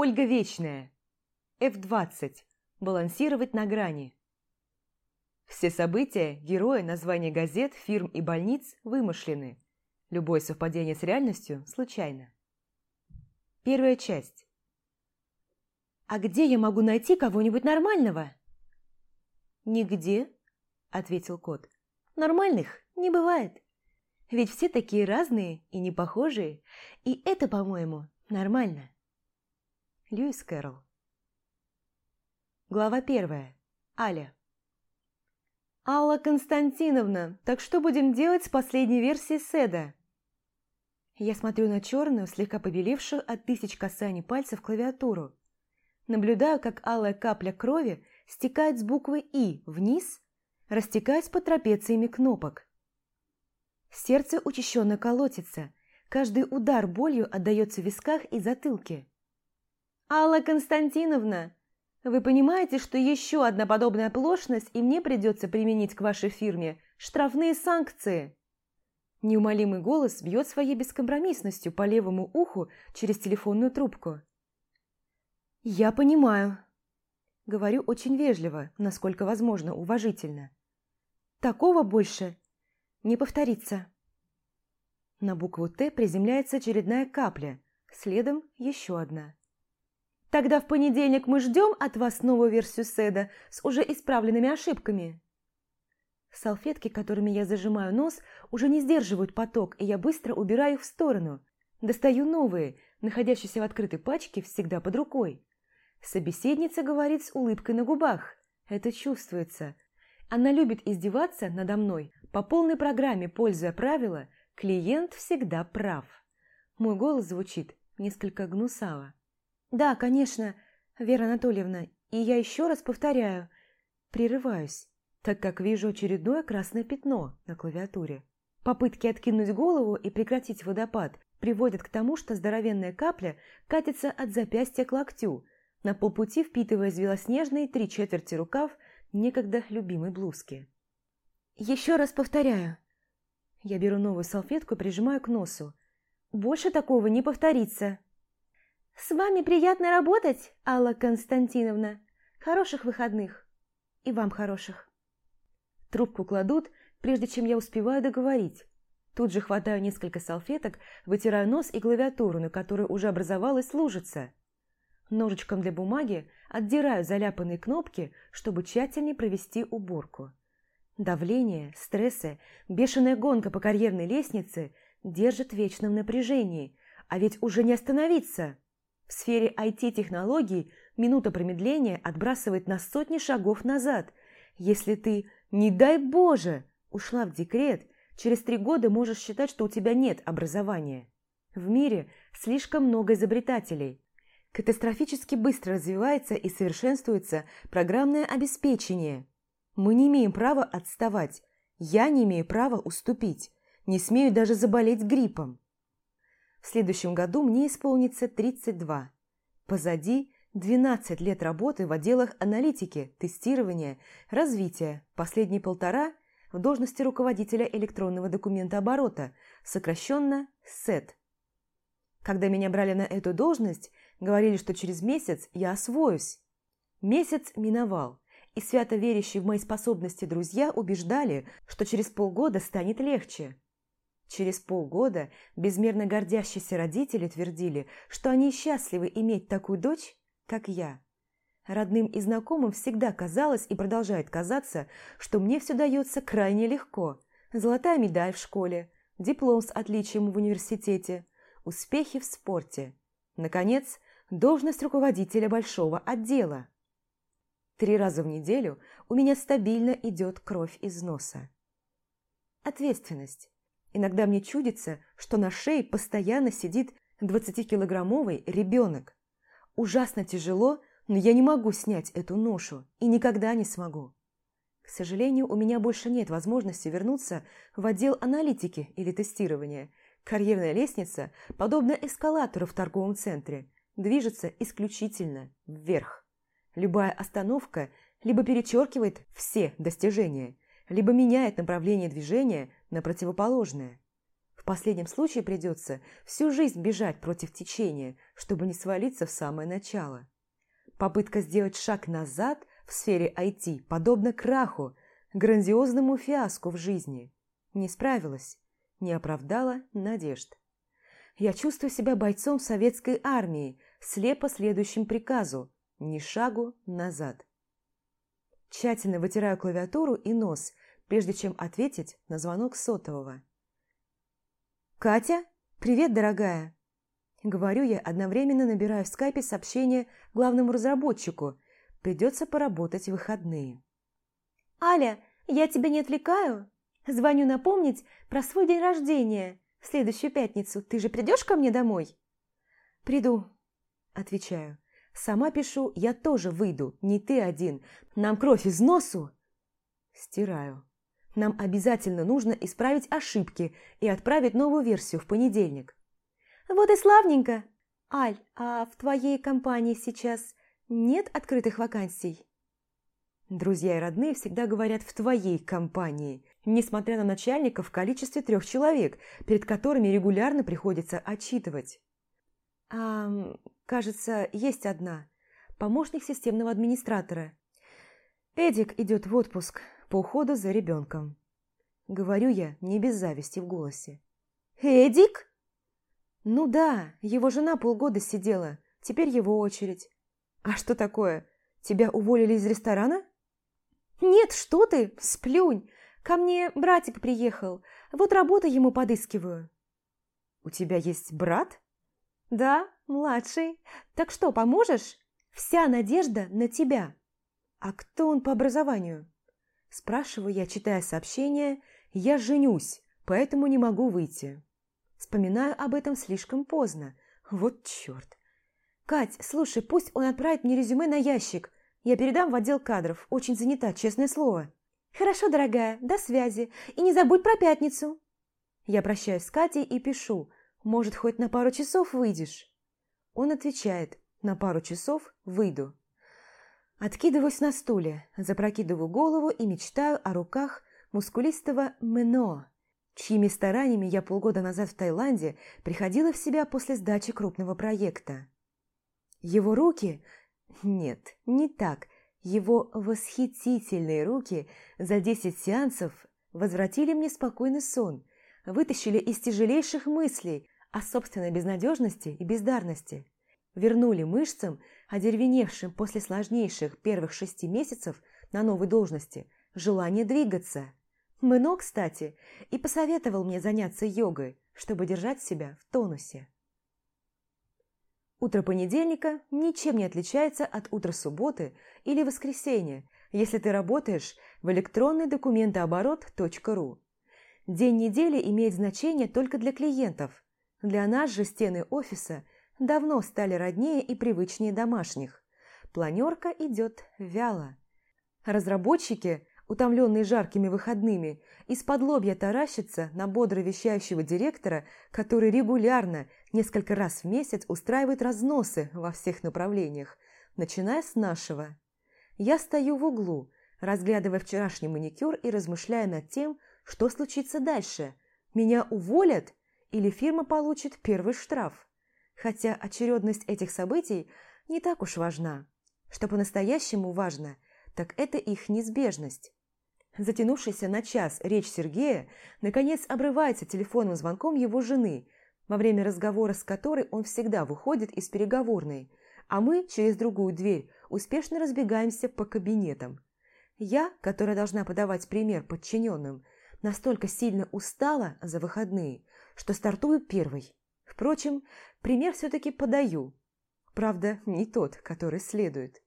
Ольга Вечная. F20. Балансировать на грани. Все события, герои, названия газет, фирм и больниц вымышлены. Любое совпадение с реальностью случайно. Первая часть. «А где я могу найти кого-нибудь нормального?» «Нигде», – ответил кот. «Нормальных не бывает. Ведь все такие разные и не похожие, и это, по-моему, нормально». Льюис Кэрролл. Глава первая. Аля. «Алла Константиновна, так что будем делать с последней версией Седа?» Я смотрю на черную, слегка побелевшую от тысяч касаний пальцев клавиатуру. Наблюдаю, как алая капля крови стекает с буквы «И» вниз, растекаясь по трапециями кнопок. Сердце учащенно колотится, каждый удар болью отдается в висках и затылке. «Алла Константиновна, вы понимаете, что еще одна подобная оплошность, и мне придется применить к вашей фирме штрафные санкции?» Неумолимый голос бьет своей бескомпромиссностью по левому уху через телефонную трубку. «Я понимаю», — говорю очень вежливо, насколько возможно, уважительно. «Такого больше не повторится». На букву «Т» приземляется очередная капля, следом еще одна. Тогда в понедельник мы ждем от вас новую версию седа с уже исправленными ошибками. Салфетки, которыми я зажимаю нос, уже не сдерживают поток, и я быстро убираю их в сторону. Достаю новые, находящиеся в открытой пачке, всегда под рукой. Собеседница говорит с улыбкой на губах. Это чувствуется. Она любит издеваться надо мной. По полной программе, пользуя правила, клиент всегда прав. Мой голос звучит несколько гнусаво. «Да, конечно, Вера Анатольевна, и я еще раз повторяю, прерываюсь, так как вижу очередное красное пятно на клавиатуре. Попытки откинуть голову и прекратить водопад приводят к тому, что здоровенная капля катится от запястья к локтю, на полпути впитывая белоснежные три четверти рукав некогда любимой блузки. «Еще раз повторяю». Я беру новую салфетку и прижимаю к носу. «Больше такого не повторится». «С вами приятно работать, Алла Константиновна. Хороших выходных. И вам хороших». Трубку кладут, прежде чем я успеваю договорить. Тут же хватаю несколько салфеток, вытираю нос и клавиатуру, на которой уже образовалась лужица. Ножичком для бумаги отдираю заляпанные кнопки, чтобы тщательнее провести уборку. Давление, стрессы, бешеная гонка по карьерной лестнице держат в вечном напряжении, а ведь уже не остановиться. В сфере IT-технологий минута промедления отбрасывает на сотни шагов назад. Если ты, не дай Боже, ушла в декрет, через три года можешь считать, что у тебя нет образования. В мире слишком много изобретателей. Катастрофически быстро развивается и совершенствуется программное обеспечение. Мы не имеем права отставать. Я не имею права уступить. Не смею даже заболеть гриппом. В следующем году мне исполнится 32. Позади 12 лет работы в отделах аналитики, тестирования, развития, последние полтора в должности руководителя электронного документооборота, сокращенно СЭТ. Когда меня брали на эту должность, говорили, что через месяц я освоюсь. Месяц миновал, и свято верящие в мои способности друзья убеждали, что через полгода станет легче. Через полгода безмерно гордящиеся родители твердили, что они счастливы иметь такую дочь, как я. Родным и знакомым всегда казалось и продолжает казаться, что мне все дается крайне легко. Золотая медаль в школе, диплом с отличием в университете, успехи в спорте. Наконец, должность руководителя большого отдела. Три раза в неделю у меня стабильно идет кровь из носа. Ответственность. Иногда мне чудится, что на шее постоянно сидит 20-килограммовый ребенок. Ужасно тяжело, но я не могу снять эту ношу и никогда не смогу. К сожалению, у меня больше нет возможности вернуться в отдел аналитики или тестирования. Карьерная лестница, подобно эскалатору в торговом центре, движется исключительно вверх. Любая остановка либо перечеркивает все достижения, либо меняет направление движения на противоположное. В последнем случае придется всю жизнь бежать против течения, чтобы не свалиться в самое начало. Попытка сделать шаг назад в сфере IT подобна краху, грандиозному фиаско в жизни. Не справилась, не оправдала надежд. Я чувствую себя бойцом советской армии, слепо следующим приказу «ни шагу назад». Тщательно вытираю клавиатуру и нос, прежде чем ответить на звонок сотового. «Катя? Привет, дорогая!» Говорю я, одновременно набираю в скайпе сообщение главному разработчику. Придется поработать в выходные. «Аля, я тебя не отвлекаю? Звоню напомнить про свой день рождения. В следующую пятницу ты же придешь ко мне домой?» «Приду», – отвечаю. «Сама пишу, я тоже выйду, не ты один. Нам кровь из носу!» Стираю. Нам обязательно нужно исправить ошибки и отправить новую версию в понедельник. Вот и славненько. Аль, а в твоей компании сейчас нет открытых вакансий? Друзья и родные всегда говорят «в твоей компании», несмотря на начальника в количестве трех человек, перед которыми регулярно приходится отчитывать. А, кажется, есть одна. Помощник системного администратора. Эдик идет в отпуск по уходу за ребенком. Говорю я не без зависти в голосе. «Эдик?» «Ну да, его жена полгода сидела, теперь его очередь. А что такое? Тебя уволили из ресторана?» «Нет, что ты, сплюнь. Ко мне братик приехал, вот работу ему подыскиваю». «У тебя есть брат?» «Да, младший. Так что, поможешь? Вся надежда на тебя». «А кто он по образованию?» Спрашиваю я, читая сообщение, «Я женюсь, поэтому не могу выйти». Вспоминаю об этом слишком поздно. Вот черт. «Кать, слушай, пусть он отправит мне резюме на ящик. Я передам в отдел кадров. Очень занята, честное слово». «Хорошо, дорогая, до связи. И не забудь про пятницу». Я прощаюсь с Катей и пишу. «Может, хоть на пару часов выйдешь?» Он отвечает. «На пару часов выйду». Откидываюсь на стуле, запрокидываю голову и мечтаю о руках мускулистого Мено, чьими стараниями я полгода назад в Таиланде приходила в себя после сдачи крупного проекта. Его руки... Нет, не так. Его восхитительные руки за десять сеансов возвратили мне спокойный сон, вытащили из тяжелейших мыслей о собственной безнадежности и бездарности вернули мышцам, одервеневшим после сложнейших первых шести месяцев на новой должности, желание двигаться. Мэно, кстати, и посоветовал мне заняться йогой, чтобы держать себя в тонусе. Утро понедельника ничем не отличается от утра субботы или воскресенья, если ты работаешь в электронный документооборот.ру. День недели имеет значение только для клиентов. Для нас же стены офиса – давно стали роднее и привычнее домашних. Планерка идет вяло. Разработчики, утомленные жаркими выходными, из-под лобья таращатся на бодро вещающего директора, который регулярно, несколько раз в месяц, устраивает разносы во всех направлениях, начиная с нашего. Я стою в углу, разглядывая вчерашний маникюр и размышляя над тем, что случится дальше. Меня уволят или фирма получит первый штраф? Хотя очередность этих событий не так уж важна. Что по-настоящему важно, так это их неизбежность. Затянувшаяся на час речь Сергея наконец обрывается телефонным звонком его жены, во время разговора с которой он всегда выходит из переговорной, а мы через другую дверь успешно разбегаемся по кабинетам. Я, которая должна подавать пример подчиненным, настолько сильно устала за выходные, что стартую первой. Впрочем, пример все-таки подаю. Правда, не тот, который следует.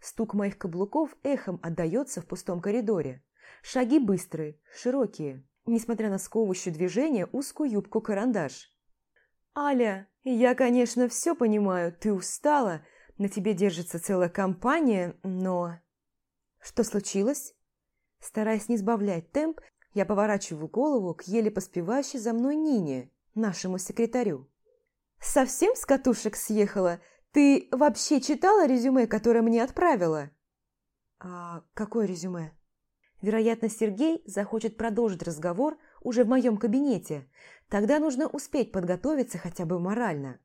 Стук моих каблуков эхом отдается в пустом коридоре. Шаги быстрые, широкие, несмотря на сковывающее движение узкую юбку-карандаш. «Аля, я, конечно, все понимаю, ты устала, на тебе держится целая компания, но...» «Что случилось?» Стараясь не сбавлять темп, я поворачиваю голову к еле поспевающей за мной Нине, нашему секретарю. «Совсем с катушек съехала? Ты вообще читала резюме, которое мне отправила?» «А какое резюме?» Вероятно, Сергей захочет продолжить разговор уже в моем кабинете, Тогда нужно успеть подготовиться хотя бы морально.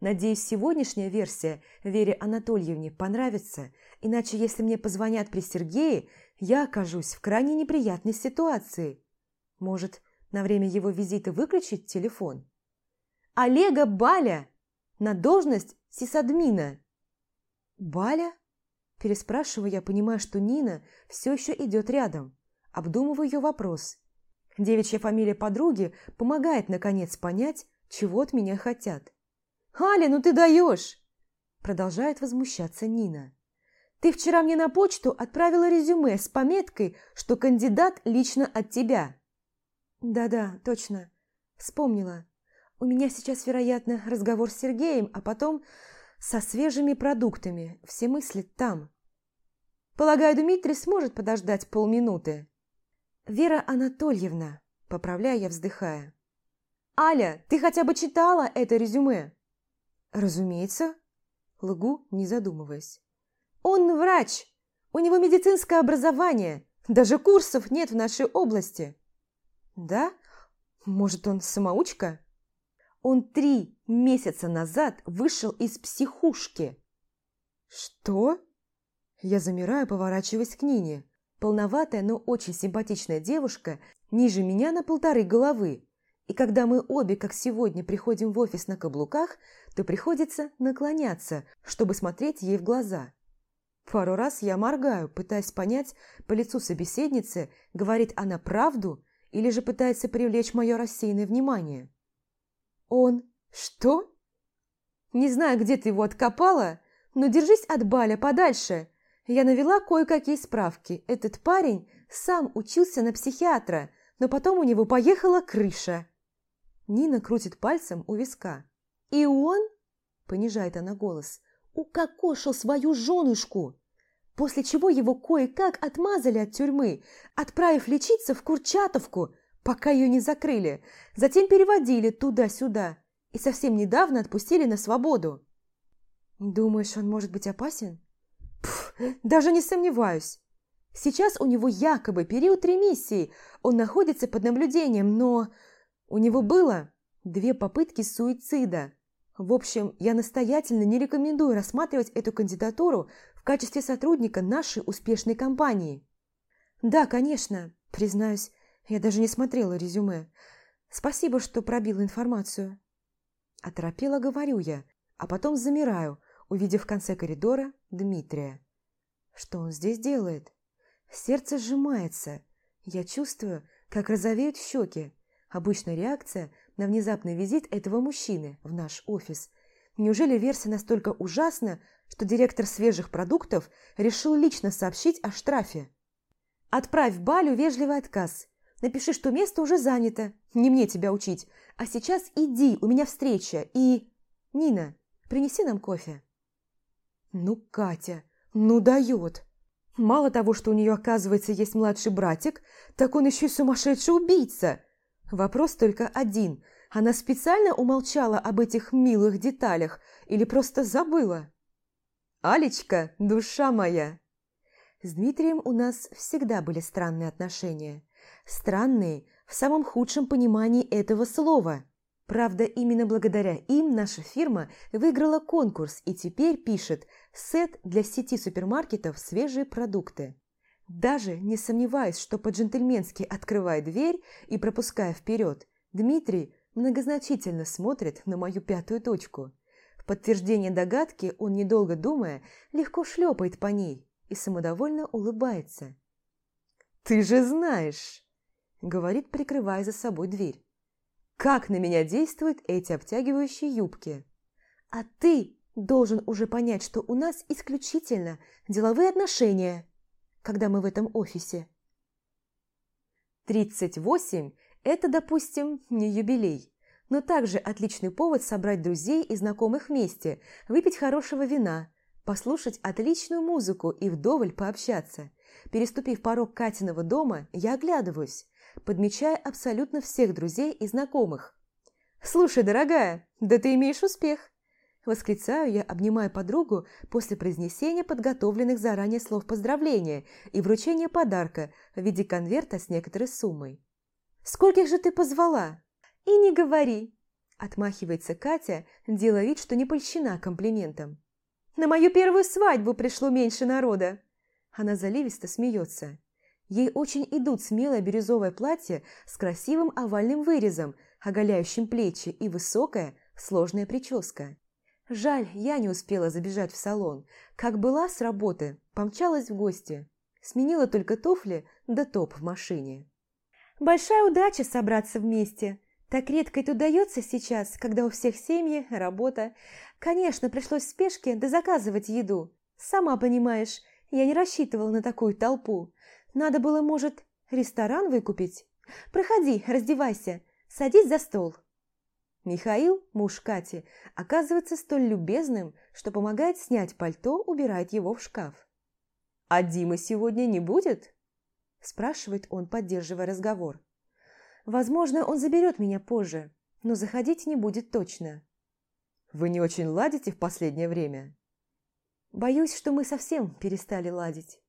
Надеюсь, сегодняшняя версия Вере Анатольевне понравится, иначе если мне позвонят при Сергее, я окажусь в крайне неприятной ситуации. Может, на время его визита выключить телефон? Олега Баля на должность сисадмина. Баля? Переспрашиваю я, понимая, что Нина все еще идет рядом. Обдумываю ее вопрос. Девичья фамилия подруги помогает, наконец, понять, чего от меня хотят. «Аля, ну ты даешь!» Продолжает возмущаться Нина. «Ты вчера мне на почту отправила резюме с пометкой, что кандидат лично от тебя». «Да-да, точно. Вспомнила. У меня сейчас, вероятно, разговор с Сергеем, а потом со свежими продуктами. Все мысли там». «Полагаю, Дмитрий сможет подождать полминуты?» «Вера Анатольевна», – поправляя я, вздыхая. «Аля, ты хотя бы читала это резюме?» «Разумеется», – лгу, не задумываясь. «Он врач! У него медицинское образование! Даже курсов нет в нашей области!» «Да? Может, он самоучка?» «Он три месяца назад вышел из психушки!» «Что?» Я замираю, поворачиваясь к Нине. Полноватая, но очень симпатичная девушка, ниже меня на полторы головы. И когда мы обе, как сегодня, приходим в офис на каблуках, то приходится наклоняться, чтобы смотреть ей в глаза. Пару раз я моргаю, пытаясь понять по лицу собеседницы, говорит она правду или же пытается привлечь мое рассеянное внимание. «Он... что?» «Не знаю, где ты его откопала, но держись от Баля подальше. Я навела кое-какие справки. Этот парень сам учился на психиатра, но потом у него поехала крыша. Нина крутит пальцем у виска. «И он?» – понижает она голос. «Укокошил свою женушку!» После чего его кое-как отмазали от тюрьмы, отправив лечиться в Курчатовку, пока ее не закрыли. Затем переводили туда-сюда и совсем недавно отпустили на свободу. «Думаешь, он может быть опасен?» Пф, даже не сомневаюсь. Сейчас у него якобы период ремиссии, он находится под наблюдением, но у него было две попытки суицида. В общем, я настоятельно не рекомендую рассматривать эту кандидатуру в качестве сотрудника нашей успешной компании. Да, конечно, признаюсь, я даже не смотрела резюме. Спасибо, что пробила информацию. Оторопела, говорю я, а потом замираю, увидев в конце коридора Дмитрия. Что он здесь делает? Сердце сжимается. Я чувствую, как розовеют щеки. Обычная реакция на внезапный визит этого мужчины в наш офис. Неужели версия настолько ужасна, что директор свежих продуктов решил лично сообщить о штрафе? Отправь Балю вежливый отказ. Напиши, что место уже занято. Не мне тебя учить. А сейчас иди, у меня встреча. И... Нина, принеси нам кофе. Ну, Катя, ну дает. Мало того, что у нее, оказывается, есть младший братик, так он еще и сумасшедший убийца. Вопрос только один. Она специально умолчала об этих милых деталях или просто забыла? «Алечка, душа моя!» С Дмитрием у нас всегда были странные отношения. Странные в самом худшем понимании этого слова – Правда, именно благодаря им наша фирма выиграла конкурс и теперь пишет сет для сети супермаркетов «Свежие продукты». Даже не сомневаясь, что по-джентльменски открывая дверь и пропуская вперед, Дмитрий многозначительно смотрит на мою пятую точку. В подтверждение догадки он, недолго думая, легко шлепает по ней и самодовольно улыбается. «Ты же знаешь!» – говорит, прикрывая за собой дверь как на меня действуют эти обтягивающие юбки. А ты должен уже понять, что у нас исключительно деловые отношения, когда мы в этом офисе. 38 – это, допустим, не юбилей, но также отличный повод собрать друзей и знакомых вместе, выпить хорошего вина, послушать отличную музыку и вдоволь пообщаться. Переступив порог Катиного дома, я оглядываюсь подмечая абсолютно всех друзей и знакомых. «Слушай, дорогая, да ты имеешь успех!» Восклицаю я, обнимая подругу после произнесения подготовленных заранее слов поздравления и вручения подарка в виде конверта с некоторой суммой. «Скольких же ты позвала?» И не говори!» Отмахивается Катя, делая вид, что не польщена комплиментом. «На мою первую свадьбу пришло меньше народа!» Она заливисто смеется. Ей очень идут смелое бирюзовое платье с красивым овальным вырезом, оголяющим плечи, и высокая, сложная прическа. Жаль, я не успела забежать в салон. Как была с работы, помчалась в гости. Сменила только туфли да топ в машине. Большая удача собраться вместе. Так редко это удается сейчас, когда у всех семьи, работа. Конечно, пришлось в спешке да заказывать еду. Сама понимаешь, я не рассчитывала на такую толпу. Надо было, может, ресторан выкупить? Проходи, раздевайся, садись за стол. Михаил, муж Кати, оказывается столь любезным, что помогает снять пальто, убирает его в шкаф. «А Димы сегодня не будет?» – спрашивает он, поддерживая разговор. «Возможно, он заберет меня позже, но заходить не будет точно». «Вы не очень ладите в последнее время?» «Боюсь, что мы совсем перестали ладить».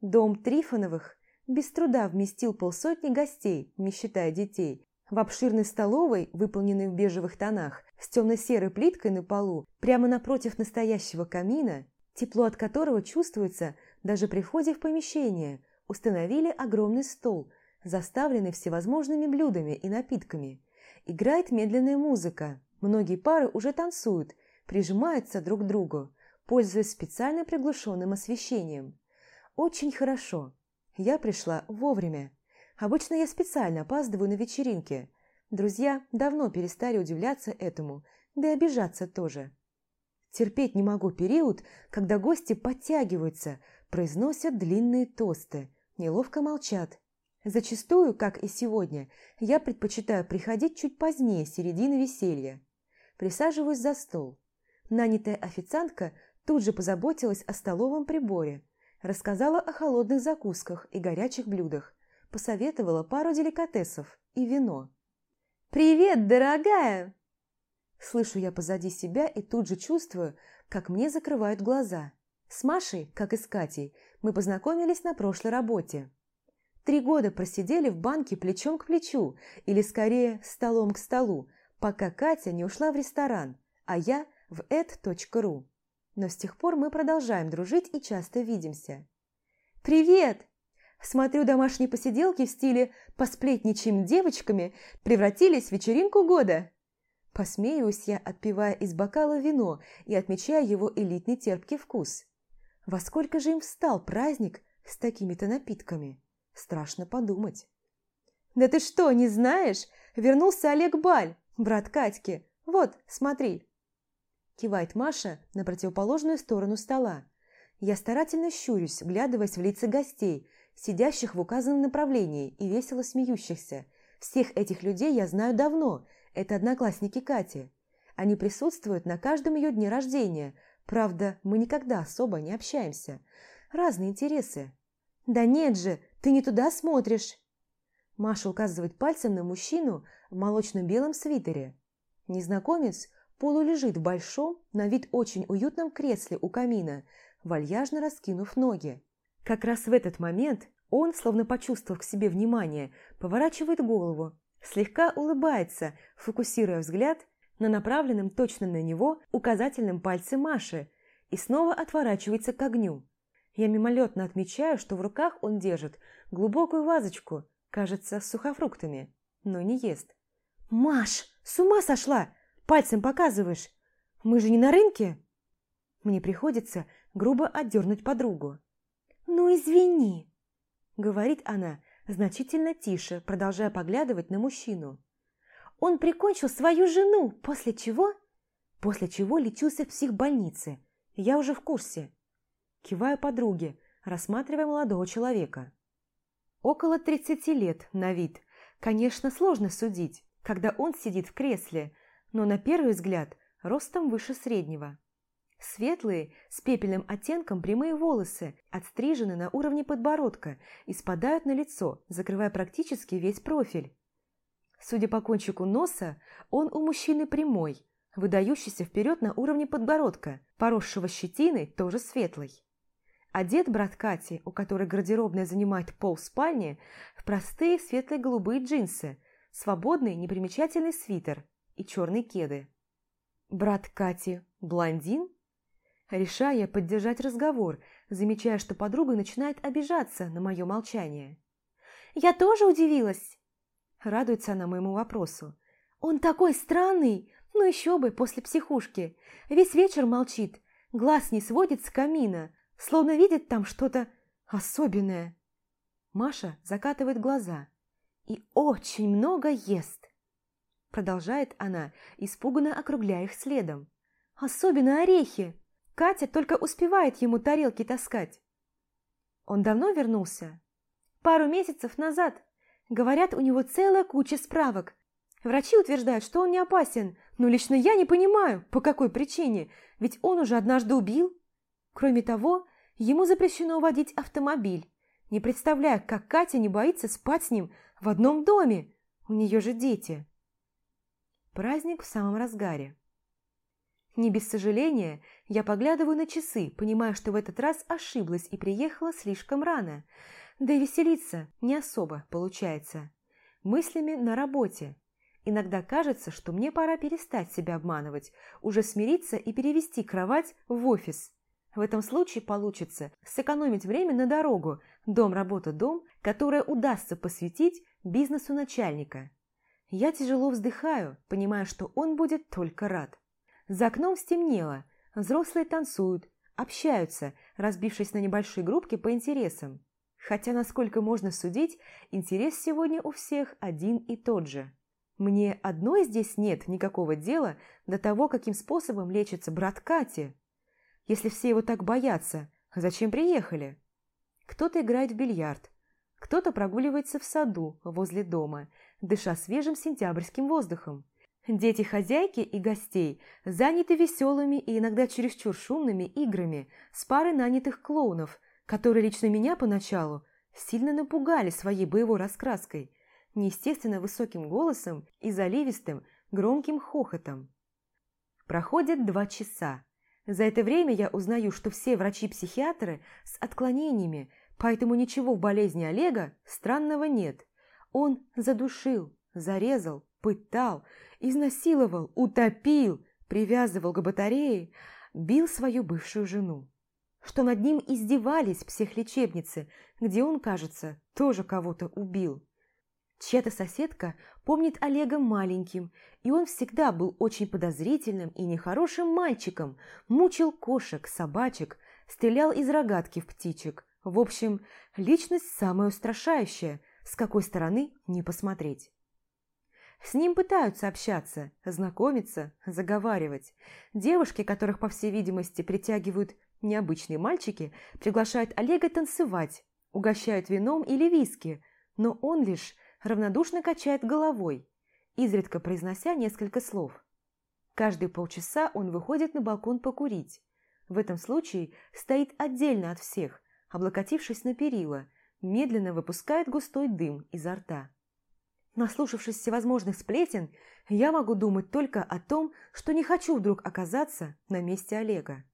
Дом Трифоновых без труда вместил полсотни гостей, не считая детей, в обширной столовой, выполненной в бежевых тонах, с темно-серой плиткой на полу, прямо напротив настоящего камина, тепло от которого чувствуется даже при входе в помещение, установили огромный стол, заставленный всевозможными блюдами и напитками. Играет медленная музыка, многие пары уже танцуют, прижимаются друг к другу, пользуясь специально приглушенным освещением. Очень хорошо. Я пришла вовремя. Обычно я специально опаздываю на вечеринки. Друзья давно перестали удивляться этому, да и обижаться тоже. Терпеть не могу период, когда гости подтягиваются, произносят длинные тосты, неловко молчат. Зачастую, как и сегодня, я предпочитаю приходить чуть позднее середины веселья. Присаживаюсь за стол. Нанятая официантка тут же позаботилась о столовом приборе, рассказала о холодных закусках и горячих блюдах, посоветовала пару деликатесов и вино. «Привет, дорогая!» Слышу я позади себя и тут же чувствую, как мне закрывают глаза. С Машей, как и с Катей, мы познакомились на прошлой работе. Три года просидели в банке плечом к плечу, или скорее столом к столу, пока Катя не ушла в ресторан, а я в ed.ru. Но с тех пор мы продолжаем дружить и часто видимся. «Привет!» Смотрю, домашние посиделки в стиле «посплетничаем девочками» превратились в вечеринку года. Посмеюсь я, отпивая из бокала вино и отмечая его элитный терпкий вкус. Во сколько же им встал праздник с такими-то напитками? Страшно подумать. «Да ты что, не знаешь? Вернулся Олег Баль, брат Катьки. Вот, смотри». Кивает Маша на противоположную сторону стола. Я старательно щурюсь, вглядываясь в лица гостей – сидящих в указанном направлении и весело смеющихся. Всех этих людей я знаю давно, это одноклассники Кати. Они присутствуют на каждом ее дне рождения, правда, мы никогда особо не общаемся. Разные интересы. «Да нет же, ты не туда смотришь!» Маша указывает пальцем на мужчину в молочно-белом свитере. Незнакомец полулежит в большом, на вид очень уютном кресле у камина, вальяжно раскинув ноги. Как раз в этот момент он, словно почувствовав к себе внимание, поворачивает голову, слегка улыбается, фокусируя взгляд на направленном точно на него указательном пальце Маши и снова отворачивается к огню. Я мимолетно отмечаю, что в руках он держит глубокую вазочку, кажется, с сухофруктами, но не ест. «Маш, с ума сошла! Пальцем показываешь! Мы же не на рынке!» Мне приходится грубо отдернуть подругу. «Ну, извини», — говорит она значительно тише, продолжая поглядывать на мужчину. «Он прикончил свою жену, после чего...» «После чего лечился в психбольнице. Я уже в курсе». Киваю подруге, рассматривая молодого человека. Около тридцати лет на вид. Конечно, сложно судить, когда он сидит в кресле, но на первый взгляд ростом выше среднего. Светлые, с пепельным оттенком прямые волосы, отстрижены на уровне подбородка и спадают на лицо, закрывая практически весь профиль. Судя по кончику носа, он у мужчины прямой, выдающийся вперед на уровне подбородка, поросшего щетиной, тоже светлый. Одет брат Кати, у которой гардеробная занимает пол спальни, в простые светло-голубые джинсы, свободный непримечательный свитер и черные кеды. Брат Кати – блондин? Решая поддержать разговор, замечая, что подруга начинает обижаться на мое молчание. «Я тоже удивилась!» Радуется она моему вопросу. «Он такой странный! Ну еще бы, после психушки! Весь вечер молчит, глаз не сводит с камина, словно видит там что-то особенное!» Маша закатывает глаза и очень много ест. Продолжает она, испуганно округляя их следом. Особенно орехи. Катя только успевает ему тарелки таскать. Он давно вернулся? Пару месяцев назад. Говорят, у него целая куча справок. Врачи утверждают, что он не опасен, но лично я не понимаю, по какой причине, ведь он уже однажды убил. Кроме того, ему запрещено водить автомобиль. Не представляю, как Катя не боится спать с ним в одном доме. У нее же дети. Праздник в самом разгаре. Не без сожаления, я поглядываю на часы, понимая, что в этот раз ошиблась и приехала слишком рано. Да и веселиться не особо получается. Мыслями на работе. Иногда кажется, что мне пора перестать себя обманывать, уже смириться и перевести кровать в офис. В этом случае получится сэкономить время на дорогу, дом-работа-дом, которое удастся посвятить бизнесу начальника. Я тяжело вздыхаю, понимая, что он будет только рад. За окном стемнело, взрослые танцуют, общаются, разбившись на небольшие группки по интересам. Хотя, насколько можно судить, интерес сегодня у всех один и тот же. Мне одной здесь нет никакого дела до того, каким способом лечится брат Кати. Если все его так боятся, зачем приехали? Кто-то играет в бильярд, кто-то прогуливается в саду возле дома, дыша свежим сентябрьским воздухом. Дети хозяйки и гостей заняты веселыми и иногда чересчур шумными играми с парой нанятых клоунов, которые лично меня поначалу сильно напугали своей боевой раскраской, неестественно высоким голосом и заливистым громким хохотом. Проходит два часа. За это время я узнаю, что все врачи-психиатры с отклонениями, поэтому ничего в болезни Олега странного нет. Он задушил, зарезал, пытал, изнасиловал, утопил, привязывал к батарее, бил свою бывшую жену. Что над ним издевались психлечебницы, где он, кажется, тоже кого-то убил. Чья-то соседка помнит Олега маленьким, и он всегда был очень подозрительным и нехорошим мальчиком, мучил кошек, собачек, стрелял из рогатки в птичек. В общем, личность самая устрашающая, с какой стороны не посмотреть. С ним пытаются общаться, знакомиться, заговаривать. Девушки, которых, по всей видимости, притягивают необычные мальчики, приглашают Олега танцевать, угощают вином или виски, но он лишь равнодушно качает головой, изредка произнося несколько слов. Каждые полчаса он выходит на балкон покурить. В этом случае стоит отдельно от всех, облокотившись на перила, медленно выпускает густой дым изо рта. Наслушавшись всевозможных сплетен, я могу думать только о том, что не хочу вдруг оказаться на месте Олега.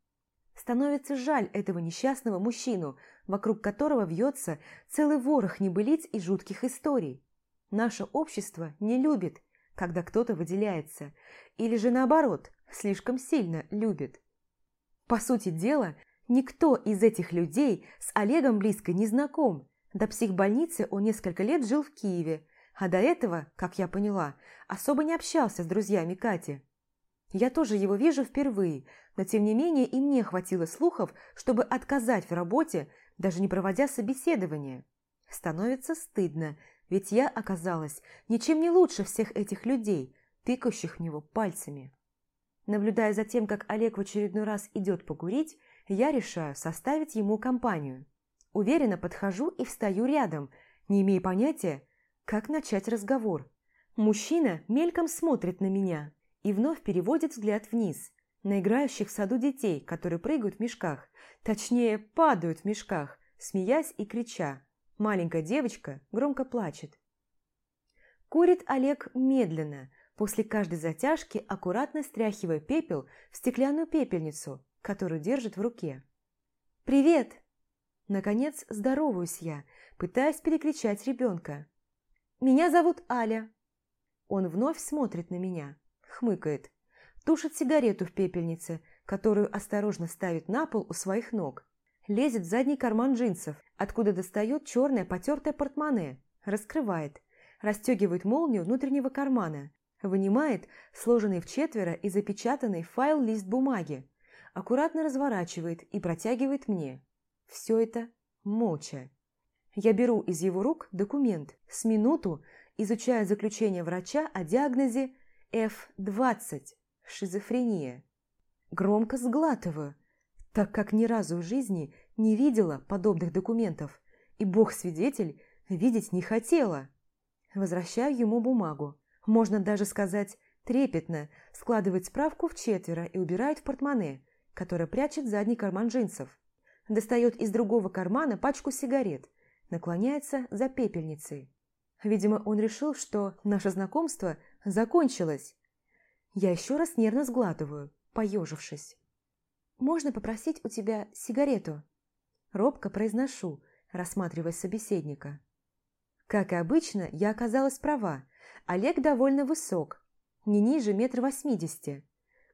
Становится жаль этого несчастного мужчину, вокруг которого вьется целый ворох небылиц и жутких историй. Наше общество не любит, когда кто-то выделяется, или же наоборот, слишком сильно любит. По сути дела, никто из этих людей с Олегом близко не знаком. До психбольницы он несколько лет жил в Киеве, а до этого, как я поняла, особо не общался с друзьями Кати. Я тоже его вижу впервые, но тем не менее и мне хватило слухов, чтобы отказать в работе, даже не проводя собеседование. Становится стыдно, ведь я оказалась ничем не лучше всех этих людей, тыкающих в него пальцами. Наблюдая за тем, как Олег в очередной раз идет покурить, я решаю составить ему компанию. Уверенно подхожу и встаю рядом, не имея понятия, как начать разговор. Мужчина мельком смотрит на меня и вновь переводит взгляд вниз, на играющих в саду детей, которые прыгают в мешках, точнее, падают в мешках, смеясь и крича. Маленькая девочка громко плачет. Курит Олег медленно, после каждой затяжки аккуратно стряхивая пепел в стеклянную пепельницу, которую держит в руке. «Привет!» Наконец здороваюсь я, пытаясь перекричать ребенка. Меня зовут Аля. Он вновь смотрит на меня, хмыкает, тушит сигарету в пепельнице, которую осторожно ставит на пол у своих ног, лезет в задний карман джинсов, откуда достает черное потертое портмоне, раскрывает, расстегивает молнию внутреннего кармана, вынимает сложенный в четверо и запечатанный файл лист бумаги, аккуратно разворачивает и протягивает мне. Все это молча. Я беру из его рук документ, с минуту изучая заключение врача о диагнозе F20 – шизофрения. Громко сглатываю, так как ни разу в жизни не видела подобных документов, и бог-свидетель видеть не хотела. Возвращаю ему бумагу. Можно даже сказать трепетно, складывает справку в четверо и убирает в портмоне, которое прячет задний карман джинсов. Достает из другого кармана пачку сигарет, наклоняется за пепельницей. Видимо, он решил, что наше знакомство закончилось. Я еще раз нервно сглатываю, поежившись. «Можно попросить у тебя сигарету?» Робко произношу, рассматривая собеседника. Как и обычно, я оказалась права. Олег довольно высок, не ниже метра восьмидесяти.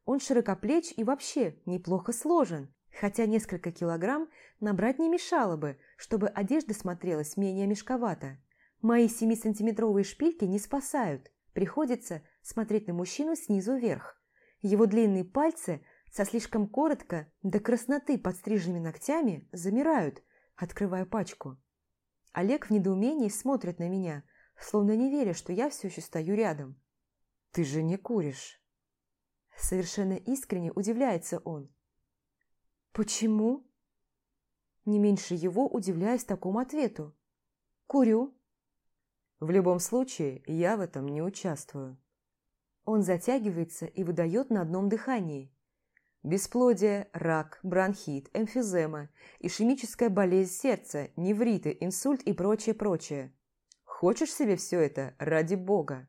Он широкоплеч и вообще неплохо сложен, хотя несколько килограмм набрать не мешало бы, чтобы одежда смотрелась менее мешковато. Мои семисантиметровые шпильки не спасают, приходится смотреть на мужчину снизу вверх. Его длинные пальцы со слишком коротко до красноты подстриженными ногтями замирают, открывая пачку. Олег в недоумении смотрит на меня, словно не веря, что я все еще стою рядом. «Ты же не куришь!» Совершенно искренне удивляется он. «Почему?» Не меньше его удивляюсь такому ответу. «Курю». «В любом случае, я в этом не участвую». Он затягивается и выдает на одном дыхании. Бесплодие, рак, бронхит, эмфизема, ишемическая болезнь сердца, невриты, инсульт и прочее-прочее. Хочешь себе все это ради Бога,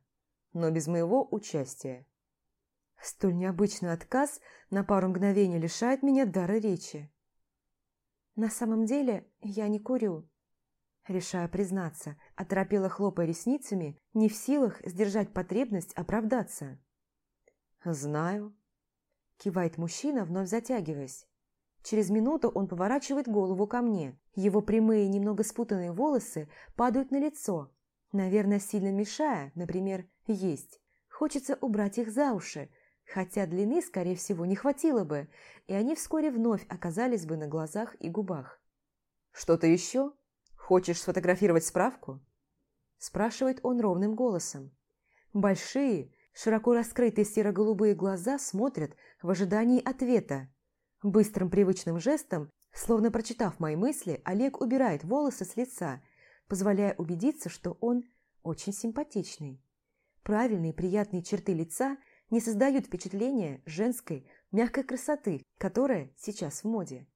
но без моего участия. Столь необычный отказ на пару мгновений лишает меня дара речи. На самом деле я не курю. Решаю признаться, оторопела хлопая ресницами, не в силах сдержать потребность оправдаться. «Знаю», – кивает мужчина, вновь затягиваясь. Через минуту он поворачивает голову ко мне. Его прямые, немного спутанные волосы падают на лицо, наверное, сильно мешая, например, есть. Хочется убрать их за уши, хотя длины, скорее всего, не хватило бы, и они вскоре вновь оказались бы на глазах и губах. «Что-то еще? Хочешь сфотографировать справку?» спрашивает он ровным голосом. Большие, широко раскрытые серо-голубые глаза смотрят в ожидании ответа. Быстрым привычным жестом, словно прочитав мои мысли, Олег убирает волосы с лица, позволяя убедиться, что он очень симпатичный. Правильные приятные черты лица – не создают впечатления женской, мягкой красоты, которая сейчас в моде.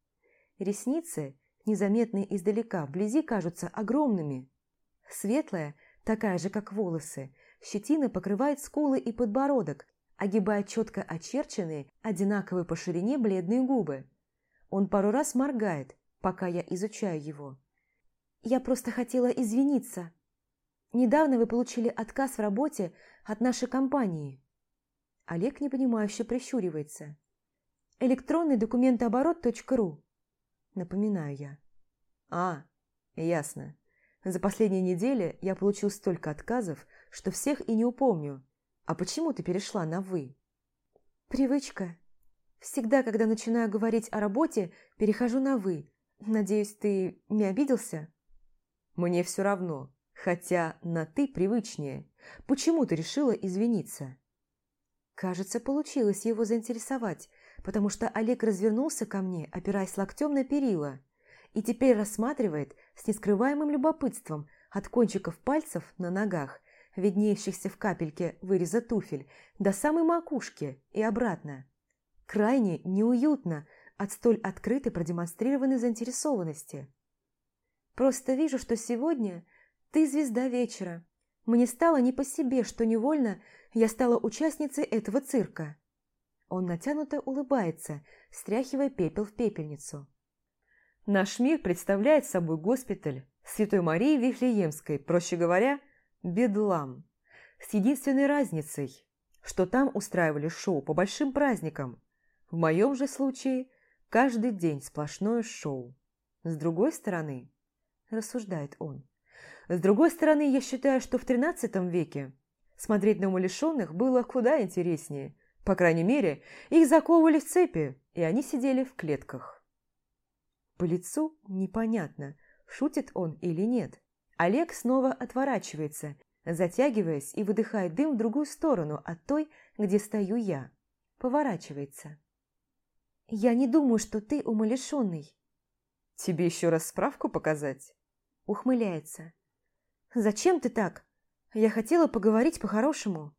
Ресницы, незаметные издалека, вблизи кажутся огромными. Светлая, такая же, как волосы, щетина покрывает скулы и подбородок, огибая четко очерченные, одинаковые по ширине бледные губы. Он пару раз моргает, пока я изучаю его. «Я просто хотела извиниться. Недавно вы получили отказ в работе от нашей компании». Олег непонимающе прищуривается. «Электронный документооборот.ру», напоминаю я. «А, ясно. За последние недели я получил столько отказов, что всех и не упомню. А почему ты перешла на «вы»?» «Привычка. Всегда, когда начинаю говорить о работе, перехожу на «вы». Надеюсь, ты не обиделся?» «Мне все равно, хотя на «ты» привычнее. Почему ты решила извиниться?» Кажется, получилось его заинтересовать, потому что Олег развернулся ко мне, опираясь локтем на перила, и теперь рассматривает с нескрываемым любопытством от кончиков пальцев на ногах, виднеющихся в капельке выреза туфель, до самой макушки и обратно. Крайне неуютно от столь открытой продемонстрированной заинтересованности. «Просто вижу, что сегодня ты звезда вечера. Мне стало не по себе, что невольно я стала участницей этого цирка. Он натянуто улыбается, стряхивая пепел в пепельницу. Наш мир представляет собой госпиталь Святой Марии Вифлеемской, проще говоря, бедлам. с единственной разницей, что там устраивали шоу по большим праздникам. В моем же случае каждый день сплошное шоу. С другой стороны, рассуждает он, с другой стороны, я считаю, что в XIII веке смотреть на умалишенных было куда интереснее. По крайней мере, их заковывали в цепи, и они сидели в клетках. По лицу непонятно, шутит он или нет. Олег снова отворачивается, затягиваясь и выдыхает дым в другую сторону от той, где стою я. Поворачивается. «Я не думаю, что ты умалишенный». «Тебе еще раз справку показать?» Ухмыляется. «Зачем ты так? Я хотела поговорить по-хорошему».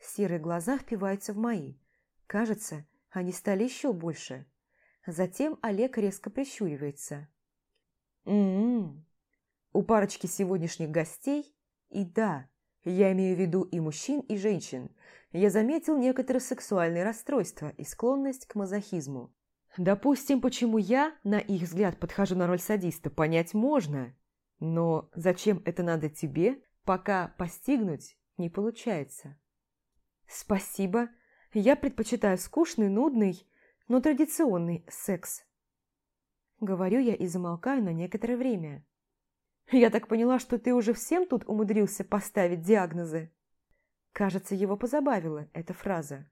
Серые глаза впиваются в мои. Кажется, они стали еще больше. Затем Олег резко прищуривается. «М-м-м, у парочки сегодняшних гостей, и да, я имею в виду и мужчин, и женщин, я заметил некоторые сексуальные расстройства и склонность к мазохизму. Допустим, почему я, на их взгляд, подхожу на роль садиста, понять можно. Но зачем это надо тебе, пока постигнуть не получается? Спасибо. Я предпочитаю скучный, нудный, но традиционный секс. Говорю я и замолкаю на некоторое время. Я так поняла, что ты уже всем тут умудрился поставить диагнозы. Кажется, его позабавила эта фраза.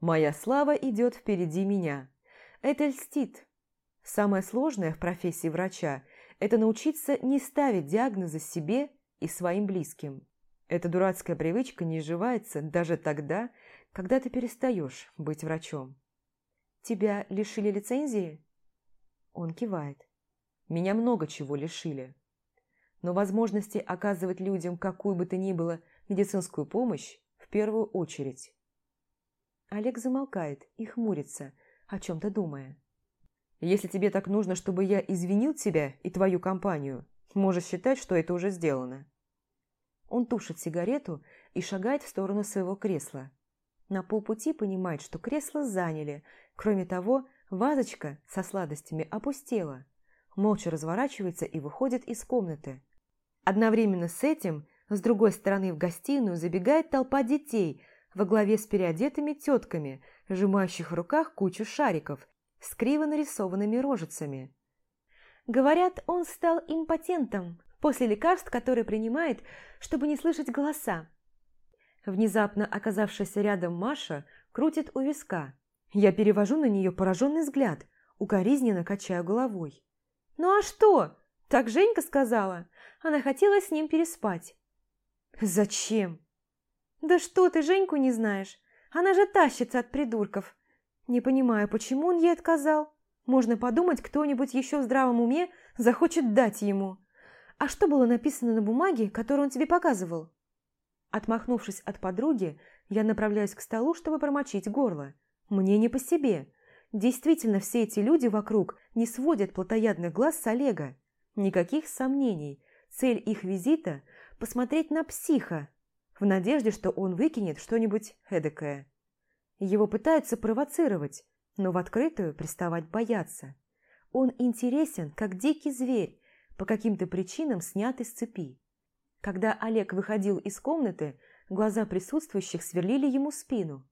«Моя слава идет впереди меня». Это льстит. Самое сложное в профессии врача – это научиться не ставить диагнозы себе и своим близким. Эта дурацкая привычка не изживается даже тогда, когда ты перестаешь быть врачом. Тебя лишили лицензии? Он кивает. Меня много чего лишили. Но возможности оказывать людям какую бы то ни было медицинскую помощь в первую очередь. Олег замолкает и хмурится, о чем-то думая. «Если тебе так нужно, чтобы я извинил тебя и твою компанию, можешь считать, что это уже сделано». Он тушит сигарету и шагает в сторону своего кресла. На полпути понимает, что кресло заняли. Кроме того, вазочка со сладостями опустела. Молча разворачивается и выходит из комнаты. Одновременно с этим, с другой стороны в гостиную забегает толпа детей во главе с переодетыми тетками, сжимающих в руках кучу шариков с криво нарисованными рожицами. Говорят, он стал импотентом после лекарств, которые принимает, чтобы не слышать голоса. Внезапно оказавшаяся рядом Маша крутит у виска. Я перевожу на нее пораженный взгляд, укоризненно качаю головой. «Ну а что? Так Женька сказала. Она хотела с ним переспать». «Зачем?» «Да что ты Женьку не знаешь? Она же тащится от придурков. Не понимаю, почему он ей отказал. Можно подумать, кто-нибудь еще в здравом уме захочет дать ему. А что было написано на бумаге, которую он тебе показывал? Отмахнувшись от подруги, я направляюсь к столу, чтобы промочить горло. Мне не по себе. Действительно, все эти люди вокруг не сводят плотоядных глаз с Олега. Никаких сомнений. Цель их визита – посмотреть на психа, в надежде, что он выкинет что-нибудь эдакое. Его пытаются провоцировать, но в открытую приставать боятся. Он интересен, как дикий зверь, по каким-то причинам снятый с цепи. Когда Олег выходил из комнаты, глаза присутствующих сверлили ему спину.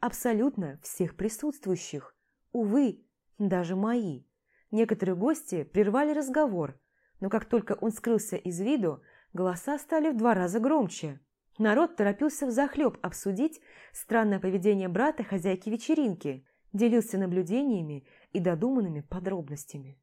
Абсолютно всех присутствующих. Увы, даже мои. Некоторые гости прервали разговор, но как только он скрылся из виду, голоса стали в два раза громче. Народ торопился взахлеб обсудить странное поведение брата хозяйки вечеринки, делился наблюдениями и додуманными подробностями.